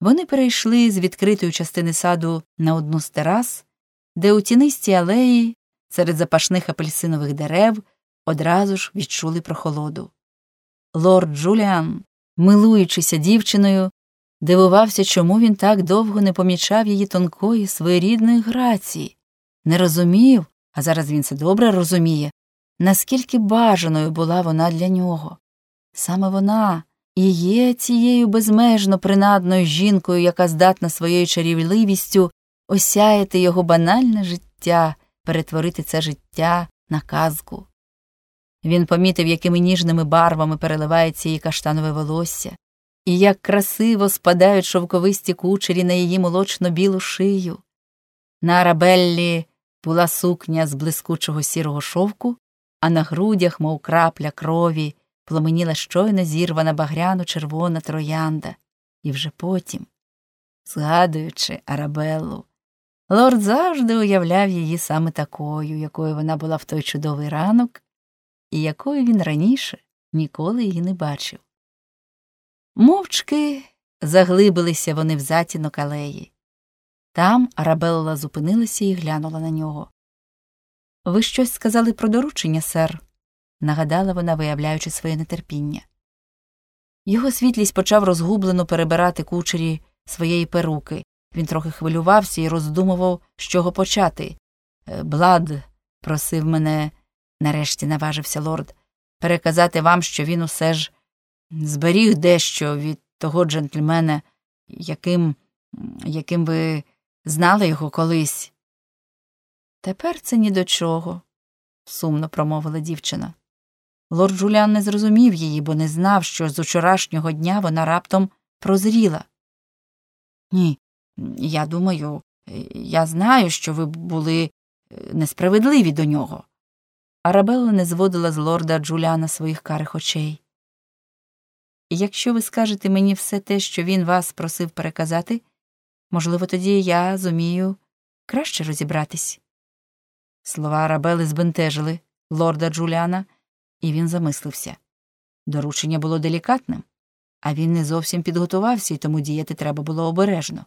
Вони перейшли з відкритої частини саду на одну з терас, де у тінистій алеї, серед запашних апельсинових дерев, одразу ж відчули прохолоду. Лорд Джуліан, милуючися дівчиною, дивувався, чому він так довго не помічав її тонкої своєрідної грації, не розумів, а зараз він це добре розуміє, наскільки бажаною була вона для нього. Саме вона і є цією безмежно принадною жінкою, яка здатна своєю чарівливістю осяяти його банальне життя, перетворити це життя на казку. Він помітив, якими ніжними барвами переливається її каштанове волосся, і як красиво спадають шовковисті кучері на її молочно білу шию. На арабеллі була сукня з блискучого сірого шовку, а на грудях, мов крапля крові, пломеніла щойно зірвана багряно червона троянда, і вже потім, згадуючи Арабеллу, лорд завжди уявляв її саме такою, якою вона була в той чудовий ранок, і якою він раніше ніколи її не бачив. Мовчки заглибилися вони в затінок алеї. Там Арабелла зупинилася і глянула на нього. Ви щось сказали про доручення, сер? Нагадала вона, виявляючи своє нетерпіння. Його світлість почав розгублено перебирати кучері своєї перуки. Він трохи хвилювався і роздумував, з чого почати. «Е, Блад, просив мене, нарешті наважився лорд, переказати вам, що він усе ж зберіг дещо від того джентльмена, яким, яким ви знали його колись. Тепер це ні до чого, сумно промовила дівчина. Лорд Джуліан не зрозумів її, бо не знав, що з учорашнього дня вона раптом прозріла. Ні, я думаю, я знаю, що ви були е, несправедливі до нього. Арабелла не зводила з лорда Джуліана своїх карих очей. Якщо ви скажете мені все те, що він вас просив переказати, можливо, тоді я зумію краще розібратись. Слова Арабели збентежили лорда Джуліана, і він замислився. Доручення було делікатним, а він не зовсім підготувався, і тому діяти треба було обережно.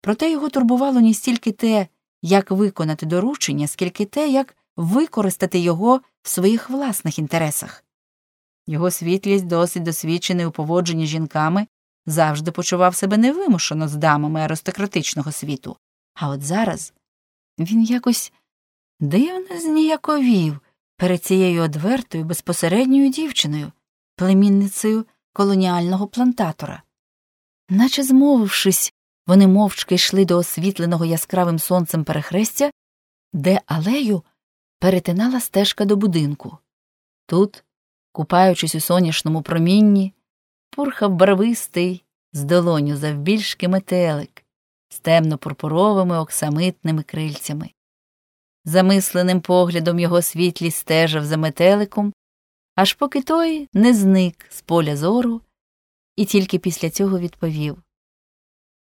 Проте його турбувало не стільки те, як виконати доручення, скільки те, як використати його в своїх власних інтересах. Його світлість, досить досвідчений у поводженні з жінками, завжди почував себе невимушено з дамами аристократичного світу, а от зараз він якось дивно зніяковів перед цією одвертою безпосередньою дівчиною, племінницею колоніального плантатора. Наче змовившись, вони мовчки йшли до освітленого яскравим сонцем перехрестя, де алею перетинала стежка до будинку. Тут, купаючись у сонячному промінні, пурхав барвистий з долоню завбільшки метелик з темно пурпуровими оксамитними крильцями. Замисленим поглядом його світлі стежив за метеликом, аж поки той не зник з поля зору, і тільки після цього відповів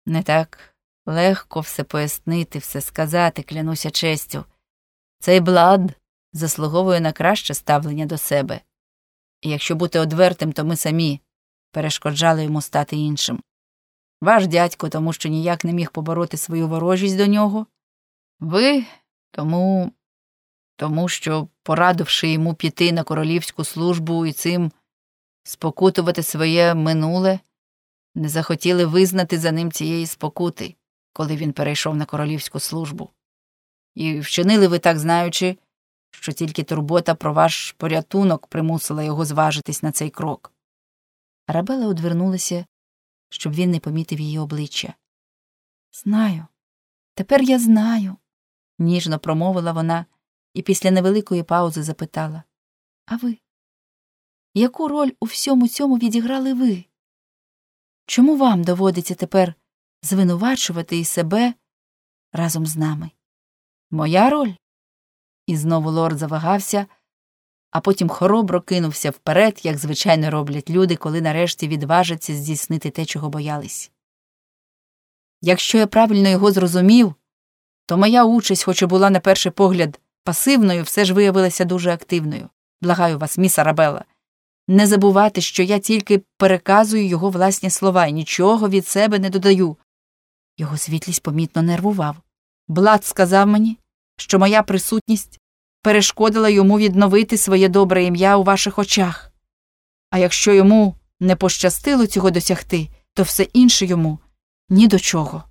Не так легко все пояснити, все сказати, клянуся честю. Цей блад заслуговує на краще ставлення до себе. І якщо бути одвертим, то ми самі перешкоджали йому стати іншим. Ваш дядько, тому що ніяк не міг побороти свою ворожість до нього. Ви тому, тому що, порадивши йому піти на королівську службу і цим спокутувати своє минуле, не захотіли визнати за ним цієї спокути, коли він перейшов на королівську службу. І вчинили ви так, знаючи, що тільки турбота про ваш порятунок примусила його зважитись на цей крок. Арабела одвернулася, щоб він не помітив її обличчя. Знаю, тепер я знаю, ніжно промовила вона і після невеликої паузи запитала А ви? Яку роль у всьому цьому відіграли ви? Чому вам доводиться тепер звинувачувати і себе разом з нами? Моя роль? І знову лорд завагався, а потім хоробро кинувся вперед, як звичайно роблять люди, коли нарешті відважаться здійснити те, чого боялись. Якщо я правильно його зрозумів, то моя участь, хоч і була на перший погляд пасивною, все ж виявилася дуже активною. Благаю вас, міс Арабелла. не забувати, що я тільки переказую його власні слова і нічого від себе не додаю. Його світлість помітно нервував. Блад сказав мені, що моя присутність перешкодила йому відновити своє добре ім'я у ваших очах. А якщо йому не пощастило цього досягти, то все інше йому ні до чого.